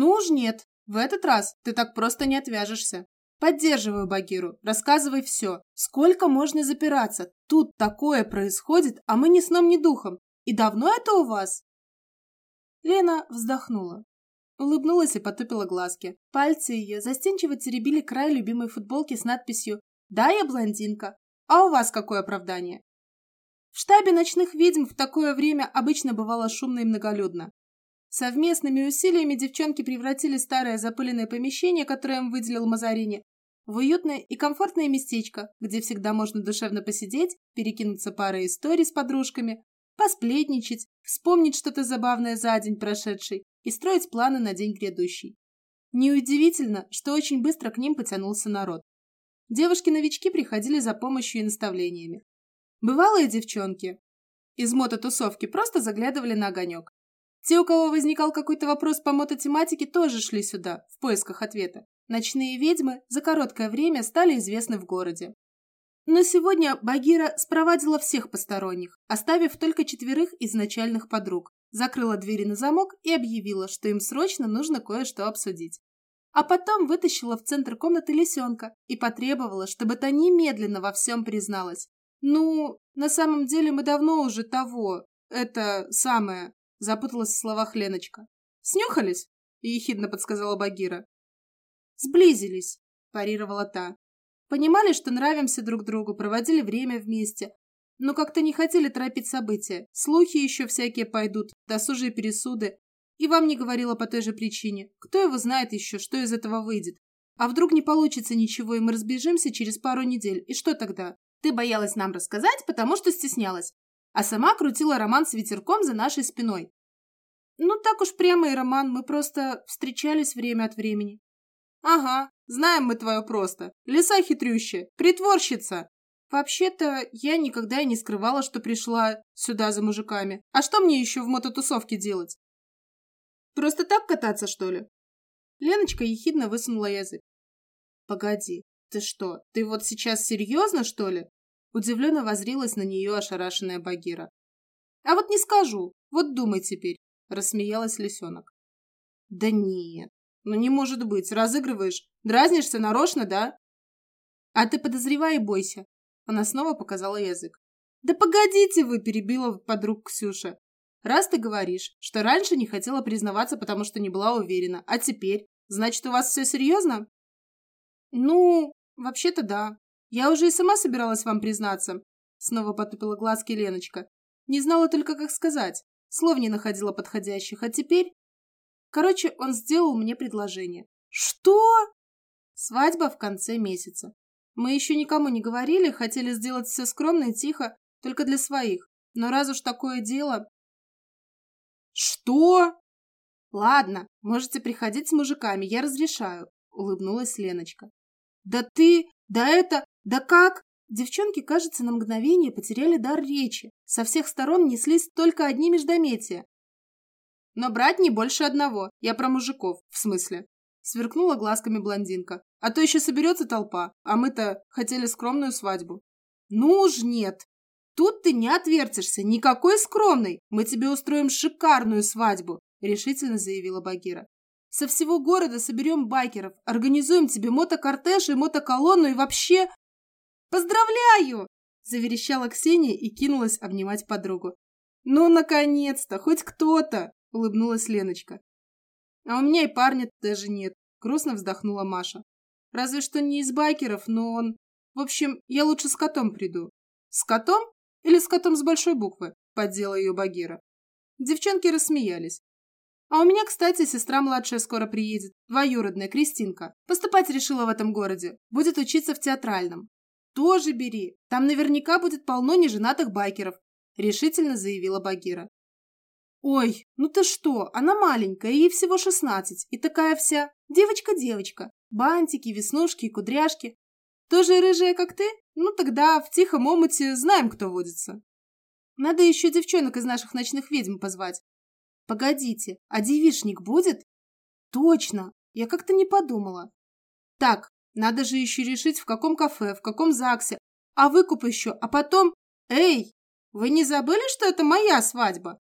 Ну уж нет, в этот раз ты так просто не отвяжешься. Поддерживаю Багиру, рассказывай все. Сколько можно запираться? Тут такое происходит, а мы ни сном, ни духом. И давно это у вас? Лена вздохнула. Улыбнулась и потупила глазки. Пальцы ее застенчиво теребили край любимой футболки с надписью «Да, я блондинка. А у вас какое оправдание?» В штабе ночных ведьм в такое время обычно бывало шумно и многолюдно. Совместными усилиями девчонки превратили старое запыленное помещение, которое им выделил Мазарини, в уютное и комфортное местечко, где всегда можно душевно посидеть, перекинуться парой историй с подружками, посплетничать, вспомнить что-то забавное за день прошедший и строить планы на день грядущий. Неудивительно, что очень быстро к ним потянулся народ. Девушки-новички приходили за помощью и наставлениями. Бывалые девчонки из мототусовки просто заглядывали на огонек. Те, у кого возникал какой-то вопрос по мототематике, тоже шли сюда, в поисках ответа. Ночные ведьмы за короткое время стали известны в городе. Но сегодня Багира спровадила всех посторонних, оставив только четверых изначальных подруг, закрыла двери на замок и объявила, что им срочно нужно кое-что обсудить. А потом вытащила в центр комнаты лисенка и потребовала, чтобы та немедленно во всем призналась. «Ну, на самом деле мы давно уже того, это самое, Запуталась в словах Леночка. «Снюхались?» – ехидно подсказала Багира. «Сблизились», – парировала та. «Понимали, что нравимся друг другу, проводили время вместе, но как-то не хотели торопить события. Слухи еще всякие пойдут, досужие пересуды. И вам не говорила по той же причине. Кто его знает еще, что из этого выйдет? А вдруг не получится ничего, и мы разбежимся через пару недель? И что тогда? Ты боялась нам рассказать, потому что стеснялась а сама крутила роман с ветерком за нашей спиной. Ну, так уж прямо и роман, мы просто встречались время от времени. Ага, знаем мы твое просто. Лиса хитрющая, притворщица. Вообще-то, я никогда и не скрывала, что пришла сюда за мужиками. А что мне еще в мототусовке делать? Просто так кататься, что ли? Леночка ехидно высунула язык. Погоди, ты что, ты вот сейчас серьезно, что ли? Удивленно возрилась на нее ошарашенная Багира. «А вот не скажу. Вот думай теперь», – рассмеялась лисенок. «Да нет, ну не может быть. Разыгрываешь? Дразнишься нарочно, да?» «А ты подозревай и бойся». Она снова показала язык. «Да погодите вы!» – перебила подруг Ксюша. «Раз ты говоришь, что раньше не хотела признаваться, потому что не была уверена, а теперь, значит, у вас все серьезно?» «Ну, вообще-то да», я уже и сама собиралась вам признаться. Снова потупила глазки Леночка. Не знала только, как сказать. Слов не находила подходящих. А теперь... Короче, он сделал мне предложение. Что? Свадьба в конце месяца. Мы еще никому не говорили, хотели сделать все скромно и тихо, только для своих. Но раз уж такое дело... Что? Ладно, можете приходить с мужиками, я разрешаю, улыбнулась Леночка. Да ты, да это, да как? Девчонки, кажется, на мгновение потеряли дар речи. Со всех сторон неслись только одни междометия. Но брать не больше одного. Я про мужиков, в смысле. Сверкнула глазками блондинка. А то еще соберется толпа, а мы-то хотели скромную свадьбу. Ну уж нет. Тут ты не отвертишься, никакой скромной. Мы тебе устроим шикарную свадьбу, решительно заявила Багира. Со всего города соберем байкеров, организуем тебе мотокортеж и мотоколонну и вообще «Поздравляю!» – заверещала Ксения и кинулась обнимать подругу. «Ну, наконец-то! Хоть кто-то!» – улыбнулась Леночка. «А у меня и парня даже нет», – грустно вздохнула Маша. «Разве что не из байкеров, но он... В общем, я лучше с котом приду». «С котом? Или с котом с большой буквы?» – поддела ее Багира. Девчонки рассмеялись. А у меня, кстати, сестра младшая скоро приедет, двоюродная, Кристинка. Поступать решила в этом городе. Будет учиться в театральном. «Тоже бери. Там наверняка будет полно неженатых байкеров», – решительно заявила Багира. «Ой, ну ты что, она маленькая, ей всего шестнадцать, и такая вся девочка-девочка. Бантики, веснушки и кудряшки. Тоже рыжая, как ты? Ну тогда в тихом омуте знаем, кто водится. Надо еще девчонок из наших ночных ведьм позвать. Погодите, а девишник будет? Точно, я как-то не подумала. Так, надо же еще решить, в каком кафе, в каком ЗАГСе, а выкуп еще, а потом... Эй, вы не забыли, что это моя свадьба?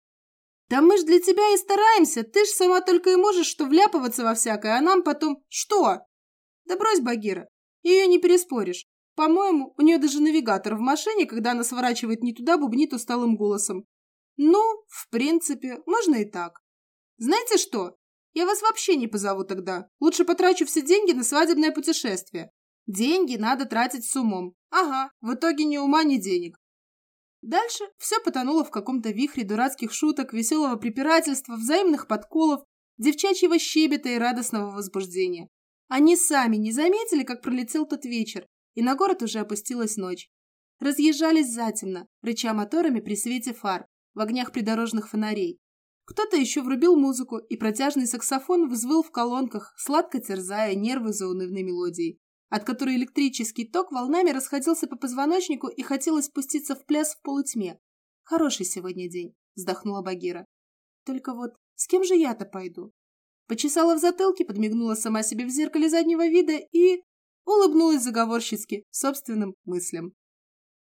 Да мы ж для тебя и стараемся, ты ж сама только и можешь что вляпываться во всякое, а нам потом... Что? Да брось, Багира, ее не переспоришь. По-моему, у нее даже навигатор в машине, когда она сворачивает не туда, бубнит усталым голосом. Ну, в принципе, можно и так. Знаете что? Я вас вообще не позову тогда. Лучше потрачу все деньги на свадебное путешествие. Деньги надо тратить с умом. Ага, в итоге ни ума, ни денег. Дальше все потонуло в каком-то вихре дурацких шуток, веселого препирательства, взаимных подколов, девчачьего щебета и радостного возбуждения. Они сами не заметили, как пролетел тот вечер, и на город уже опустилась ночь. Разъезжались затемно, рыча моторами при свете фар, в огнях придорожных фонарей. Кто-то еще врубил музыку, и протяжный саксофон взвыл в колонках, сладко терзая нервы заунывной мелодией от которой электрический ток волнами расходился по позвоночнику и хотелось спуститься в пляс в полутьме. «Хороший сегодня день», — вздохнула Багира. «Только вот с кем же я-то пойду?» Почесала в затылке, подмигнула сама себе в зеркале заднего вида и... улыбнулась заговорщицки собственным мыслям.